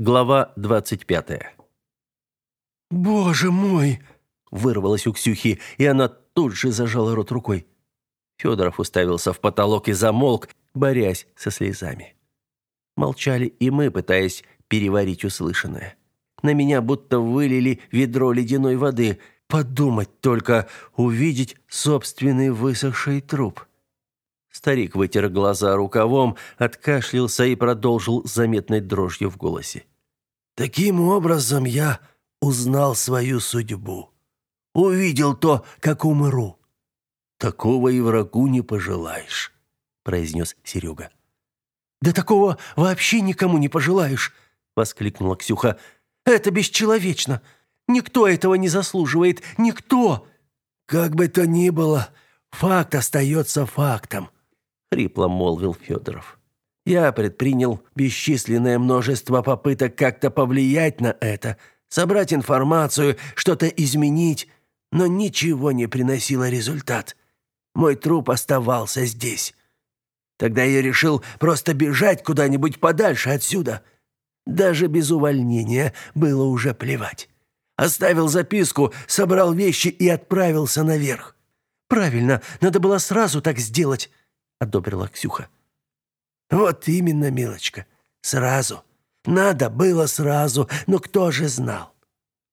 Глава 25. «Боже мой!» – вырвалось у Ксюхи, и она тут же зажала рот рукой. Федоров уставился в потолок и замолк, борясь со слезами. Молчали и мы, пытаясь переварить услышанное. На меня будто вылили ведро ледяной воды. Подумать только, увидеть собственный высохший труп. Старик вытер глаза рукавом, откашлялся и продолжил заметной дрожью в голосе. Таким образом я узнал свою судьбу. Увидел то, как умру. Такого и врагу не пожелаешь, произнес Серега. Да такого вообще никому не пожелаешь, воскликнула Ксюха. Это бесчеловечно. Никто этого не заслуживает, никто. Как бы то ни было, факт остается фактом, хрипло молвил Федоров. Я предпринял бесчисленное множество попыток как-то повлиять на это, собрать информацию, что-то изменить, но ничего не приносило результат. Мой труп оставался здесь. Тогда я решил просто бежать куда-нибудь подальше отсюда. Даже без увольнения было уже плевать. Оставил записку, собрал вещи и отправился наверх. «Правильно, надо было сразу так сделать», — одобрила Ксюха. Вот именно, милочка, сразу. Надо было сразу, но кто же знал?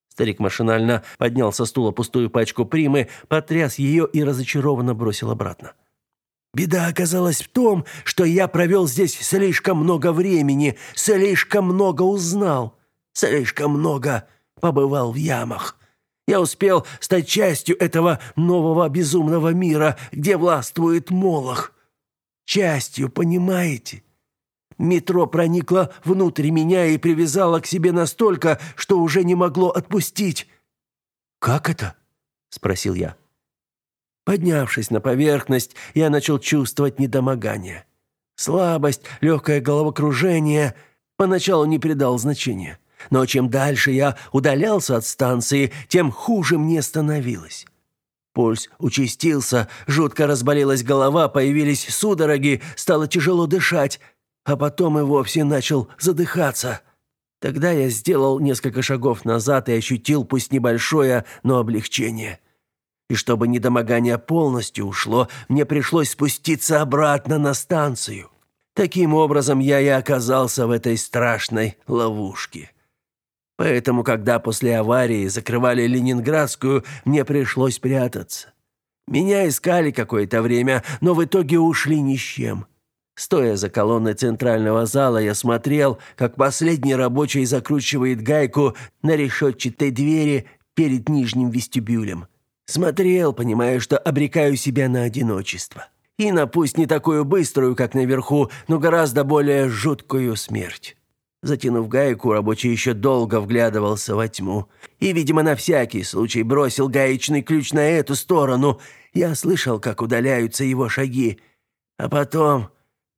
Старик машинально поднял со стула пустую пачку примы, потряс ее и разочарованно бросил обратно. Беда оказалась в том, что я провел здесь слишком много времени, слишком много узнал, слишком много побывал в ямах. Я успел стать частью этого нового безумного мира, где властвует Молох частью, понимаете? Метро проникло внутрь меня и привязало к себе настолько, что уже не могло отпустить. Как это? спросил я. Поднявшись на поверхность, я начал чувствовать недомогание. Слабость, легкое головокружение. Поначалу не придал значения. Но чем дальше я удалялся от станции, тем хуже мне становилось. Пульс участился, жутко разболелась голова, появились судороги, стало тяжело дышать, а потом и вовсе начал задыхаться. Тогда я сделал несколько шагов назад и ощутил пусть небольшое, но облегчение. И чтобы недомогание полностью ушло, мне пришлось спуститься обратно на станцию. Таким образом я и оказался в этой страшной ловушке. Поэтому, когда после аварии закрывали Ленинградскую, мне пришлось прятаться. Меня искали какое-то время, но в итоге ушли ни с чем. Стоя за колонной центрального зала, я смотрел, как последний рабочий закручивает гайку на решетчатой двери перед нижним вестибюлем. Смотрел, понимая, что обрекаю себя на одиночество. И на пусть не такую быструю, как наверху, но гораздо более жуткую смерть. Затянув гайку, рабочий еще долго вглядывался во тьму. И, видимо, на всякий случай бросил гаечный ключ на эту сторону. Я слышал, как удаляются его шаги. А потом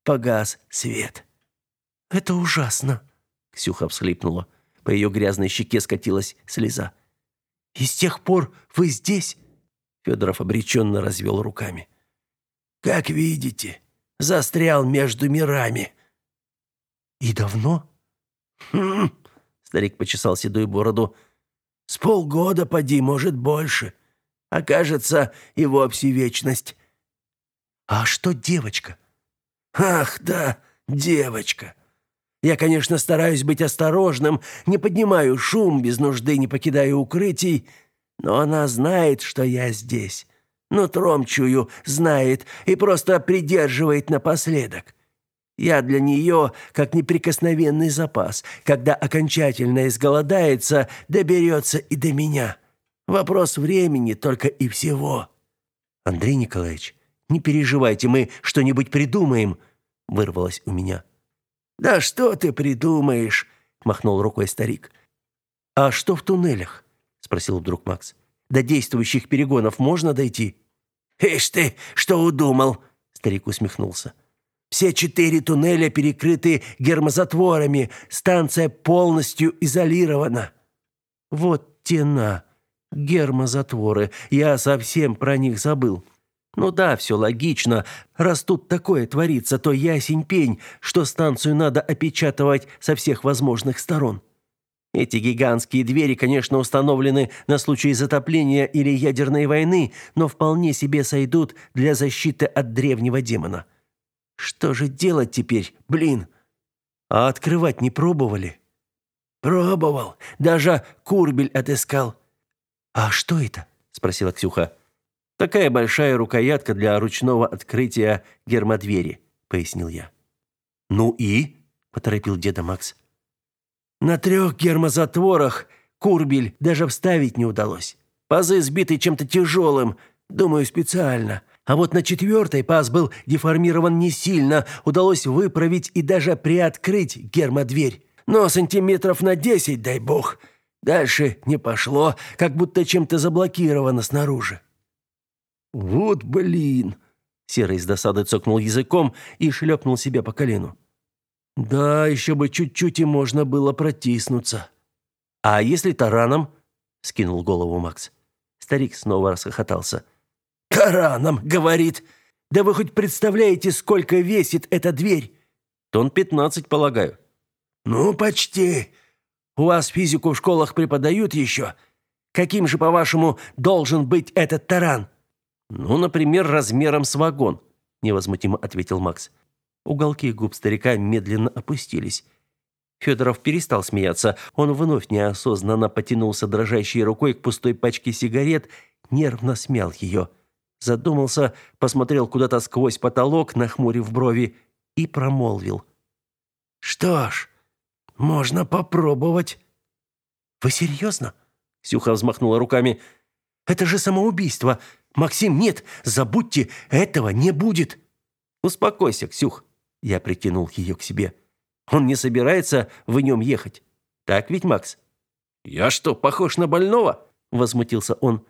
погас свет. «Это ужасно», — Ксюха всхлипнула. По ее грязной щеке скатилась слеза. «И с тех пор вы здесь?» Федоров обреченно развел руками. «Как видите, застрял между мирами». «И давно?» «Хм...» — старик почесал седую бороду. «С полгода, поди, может, больше. Окажется, и вовсе вечность». «А что девочка?» «Ах, да, девочка. Я, конечно, стараюсь быть осторожным, не поднимаю шум, без нужды не покидаю укрытий, но она знает, что я здесь. Нутром чую, знает и просто придерживает напоследок. Я для нее как неприкосновенный запас. Когда окончательно изголодается, доберется и до меня. Вопрос времени только и всего. Андрей Николаевич, не переживайте, мы что-нибудь придумаем, вырвалось у меня. Да что ты придумаешь, махнул рукой старик. А что в туннелях? спросил вдруг Макс. До действующих перегонов можно дойти? Ишь ты, что удумал? Старик усмехнулся. Все четыре туннеля перекрыты гермозатворами, станция полностью изолирована. Вот тена. Гермозатворы. Я совсем про них забыл. Ну да, все логично. Раз тут такое творится, то ясень пень, что станцию надо опечатывать со всех возможных сторон. Эти гигантские двери, конечно, установлены на случай затопления или ядерной войны, но вполне себе сойдут для защиты от древнего демона. Что же делать теперь, блин? А открывать не пробовали? Пробовал, даже курбель отыскал. А что это? спросила Ксюха. Такая большая рукоятка для ручного открытия гермодвери, пояснил я. Ну и, поторопил деда Макс. На трех гермозатворах курбель даже вставить не удалось. Пазы сбиты чем-то тяжелым, думаю, специально. А вот на четвертой паз был деформирован не сильно, удалось выправить и даже приоткрыть гермодверь. Но сантиметров на десять, дай бог. Дальше не пошло, как будто чем-то заблокировано снаружи. «Вот блин!» Серый с досады цокнул языком и шлепнул себя по колену. «Да, еще бы чуть-чуть и можно было протиснуться». «А если тараном?» — скинул голову Макс. Старик снова расхохотался. «Тараном, — говорит! Да вы хоть представляете, сколько весит эта дверь?» «Тон пятнадцать, полагаю». «Ну, почти. У вас физику в школах преподают еще. Каким же, по-вашему, должен быть этот таран?» «Ну, например, размером с вагон», — невозмутимо ответил Макс. Уголки губ старика медленно опустились. Федоров перестал смеяться. Он вновь неосознанно потянулся дрожащей рукой к пустой пачке сигарет, нервно смял ее. Задумался, посмотрел куда-то сквозь потолок, нахмурив брови, и промолвил. «Что ж, можно попробовать». «Вы серьезно?» Сюха взмахнула руками. «Это же самоубийство. Максим, нет, забудьте, этого не будет. Успокойся, Ксюх. Я притянул ее к себе. Он не собирается в нем ехать. Так ведь, Макс? Я что, похож на больного? возмутился он.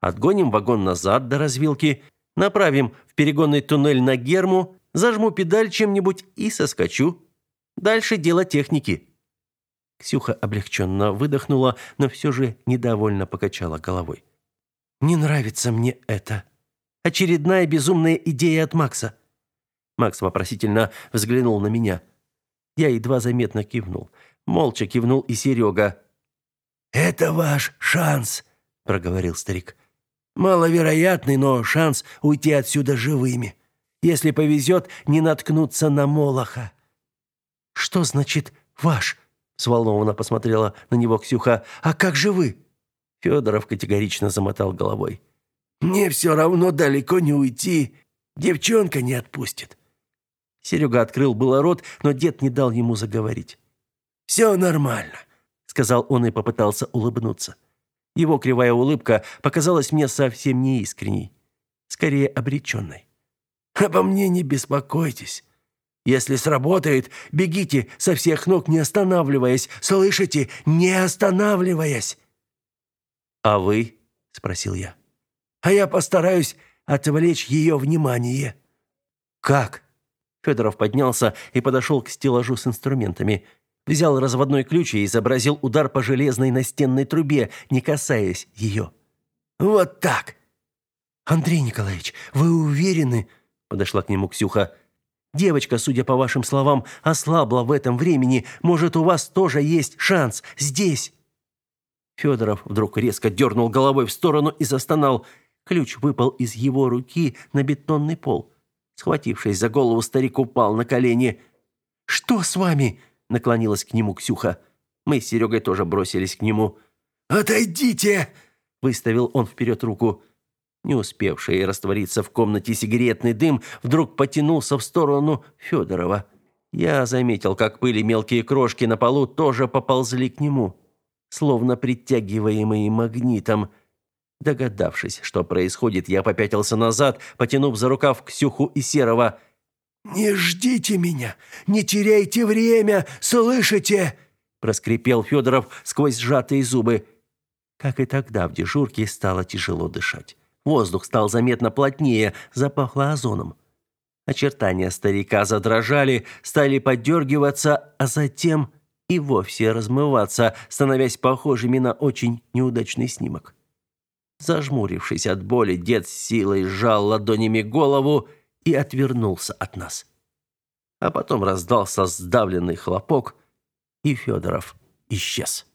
Отгоним вагон назад до развилки, направим в перегонный туннель на Герму, зажму педаль чем-нибудь и соскочу. Дальше дело техники. Ксюха облегченно выдохнула, но все же недовольно покачала головой. Не нравится мне это. Очередная безумная идея от Макса. Макс вопросительно взглянул на меня. Я едва заметно кивнул. Молча кивнул и Серега. «Это ваш шанс», — проговорил старик. «Маловероятный, но шанс уйти отсюда живыми. Если повезет, не наткнуться на Молоха». «Что значит «ваш»?» — взволнованно посмотрела на него Ксюха. «А как же вы?» Федоров категорично замотал головой. «Мне все равно далеко не уйти. Девчонка не отпустит». Серега открыл было рот, но дед не дал ему заговорить. «Все нормально», — сказал он и попытался улыбнуться. Его кривая улыбка показалась мне совсем не искренней, скорее обреченной. «Обо мне не беспокойтесь. Если сработает, бегите со всех ног, не останавливаясь. Слышите? Не останавливаясь!» «А вы?» — спросил я. «А я постараюсь отвлечь ее внимание». «Как?» Федоров поднялся и подошел к стеллажу с инструментами. Взял разводной ключ и изобразил удар по железной настенной трубе, не касаясь ее. «Вот так!» «Андрей Николаевич, вы уверены?» Подошла к нему Ксюха. «Девочка, судя по вашим словам, ослабла в этом времени. Может, у вас тоже есть шанс здесь?» Федоров вдруг резко дернул головой в сторону и застонал. Ключ выпал из его руки на бетонный пол. Схватившись за голову, старик упал на колени. «Что с вами?» – наклонилась к нему Ксюха. Мы с Серегой тоже бросились к нему. «Отойдите!» – выставил он вперед руку. Не успевший раствориться в комнате сигаретный дым вдруг потянулся в сторону Федорова. Я заметил, как пыли мелкие крошки на полу тоже поползли к нему словно притягиваемый магнитом. Догадавшись, что происходит, я попятился назад, потянув за рукав Ксюху и Серого. «Не ждите меня! Не теряйте время! Слышите?» проскрипел Федоров сквозь сжатые зубы. Как и тогда в дежурке стало тяжело дышать. Воздух стал заметно плотнее, запахло озоном. Очертания старика задрожали, стали подергиваться, а затем и вовсе размываться, становясь похожими на очень неудачный снимок. Зажмурившись от боли, дед с силой сжал ладонями голову и отвернулся от нас. А потом раздался сдавленный хлопок, и Федоров исчез.